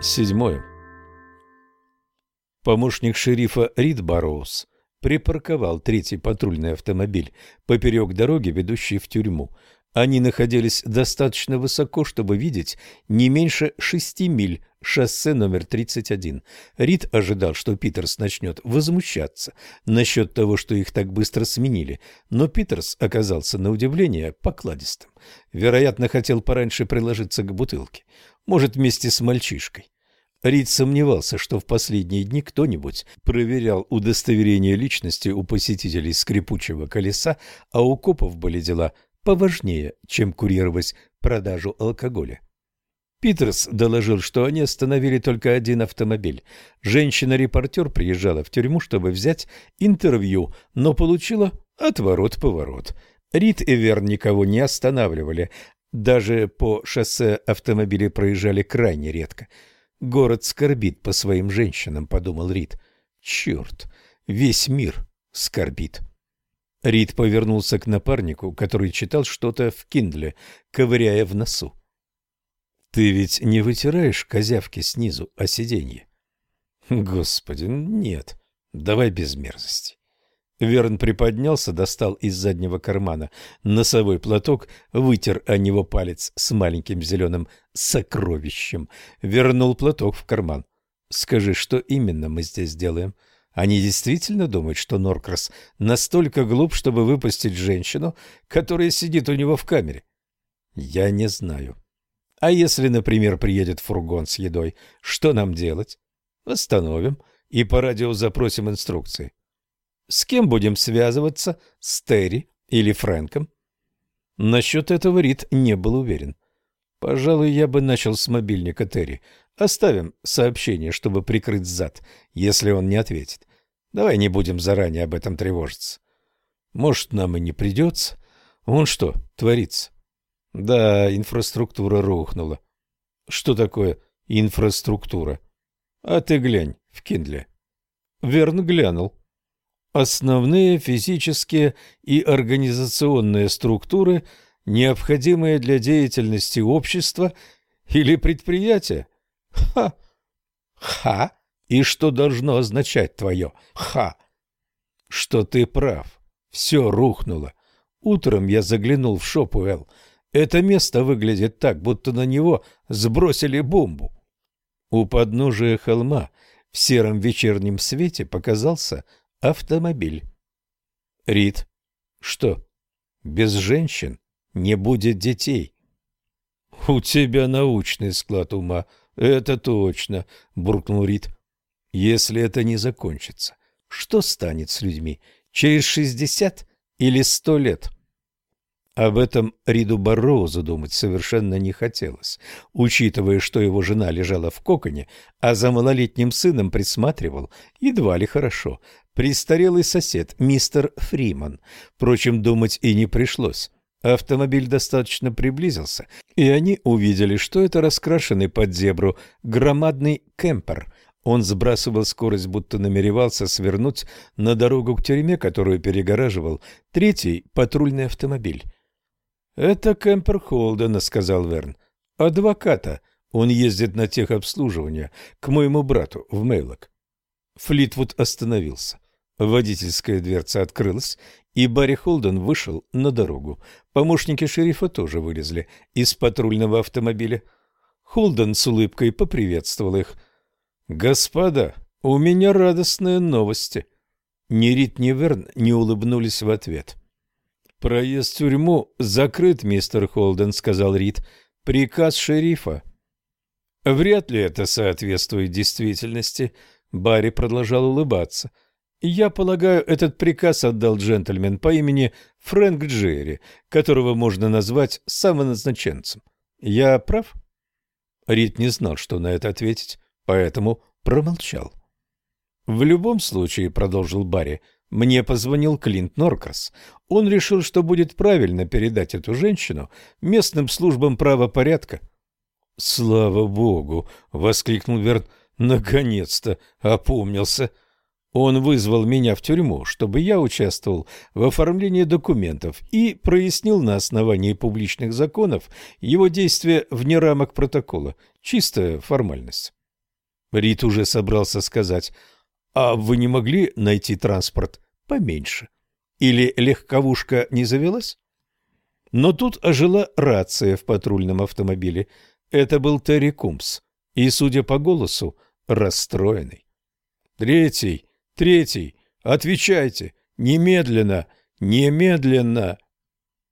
Седьмое. Помощник шерифа Рид Барроуз припарковал третий патрульный автомобиль поперек дороги, ведущей в тюрьму. Они находились достаточно высоко, чтобы видеть не меньше шести миль шоссе номер 31. Рид ожидал, что Питерс начнет возмущаться насчет того, что их так быстро сменили, но Питерс оказался на удивление покладистым. Вероятно, хотел пораньше приложиться к бутылке, может, вместе с мальчишкой. Рид сомневался, что в последние дни кто-нибудь проверял удостоверение личности у посетителей скрипучего колеса, а у копов были дела поважнее, чем курировать продажу алкоголя. Питерс доложил, что они остановили только один автомобиль. Женщина-репортер приезжала в тюрьму, чтобы взять интервью, но получила отворот-поворот. Рид и Верн никого не останавливали. Даже по шоссе автомобили проезжали крайне редко – Город скорбит по своим женщинам, подумал Рид. Черт, весь мир скорбит. Рид повернулся к напарнику, который читал что-то в Киндле, ковыряя в носу. Ты ведь не вытираешь козявки снизу о сиденье? Господи, нет. Давай без мерзости. Верн приподнялся, достал из заднего кармана носовой платок, вытер о него палец с маленьким зеленым сокровищем, вернул платок в карман. «Скажи, что именно мы здесь делаем? Они действительно думают, что Норкрас настолько глуп, чтобы выпустить женщину, которая сидит у него в камере?» «Я не знаю. А если, например, приедет фургон с едой, что нам делать? Остановим и по радио запросим инструкции». С кем будем связываться? С Терри или Фрэнком? Насчет этого Рид не был уверен. Пожалуй, я бы начал с мобильника Терри. Оставим сообщение, чтобы прикрыть зад, если он не ответит. Давай не будем заранее об этом тревожиться. Может, нам и не придется. Вон что творится. Да, инфраструктура рухнула. Что такое инфраструктура? А ты глянь в Киндле. Верн глянул. Основные физические и организационные структуры, необходимые для деятельности общества или предприятия. Ха! Ха! И что должно означать твое «ха»? Что ты прав. Все рухнуло. Утром я заглянул в Шопуэлл. Это место выглядит так, будто на него сбросили бомбу. У подножия холма в сером вечернем свете показался автомобиль. Рид. Что? Без женщин не будет детей. У тебя научный склад ума. Это точно, буркнул Рид. Если это не закончится, что станет с людьми через шестьдесят или сто лет? Об этом Риду Барроузу думать совершенно не хотелось, учитывая, что его жена лежала в коконе, а за малолетним сыном присматривал едва ли хорошо престарелый сосед, мистер Фриман. Впрочем, думать и не пришлось. Автомобиль достаточно приблизился, и они увидели, что это раскрашенный под зебру громадный кемпер. Он сбрасывал скорость, будто намеревался свернуть на дорогу к тюрьме, которую перегораживал третий патрульный автомобиль. «Это кемпер Холдена», — сказал Верн. «Адвоката. Он ездит на техобслуживание к моему брату в Мейлок». Флитвуд остановился. Водительская дверца открылась, и Барри Холден вышел на дорогу. Помощники шерифа тоже вылезли из патрульного автомобиля. Холден с улыбкой поприветствовал их. «Господа, у меня радостные новости!» Ни Рит, ни Верн не улыбнулись в ответ. «Проезд в тюрьму закрыт, мистер Холден», — сказал Рит. «Приказ шерифа». «Вряд ли это соответствует действительности», — Барри продолжал улыбаться. — я полагаю, этот приказ отдал джентльмен по имени Фрэнк Джерри, которого можно назвать самоназначенцем. Я прав? Рид не знал, что на это ответить, поэтому промолчал. В любом случае, продолжил Барри, мне позвонил Клинт Норкрас. Он решил, что будет правильно передать эту женщину местным службам правопорядка. Слава богу, воскликнул Верн. Наконец-то опомнился. — он вызвал меня в тюрьму, чтобы я участвовал в оформлении документов и прояснил на основании публичных законов его действия вне рамок протокола. Чистая формальность. Рид уже собрался сказать, «А вы не могли найти транспорт поменьше? Или легковушка не завелась?» Но тут ожила рация в патрульном автомобиле. Это был Терри Кумс, и, судя по голосу, расстроенный. «Третий! Третий! Отвечайте! Немедленно! Немедленно!»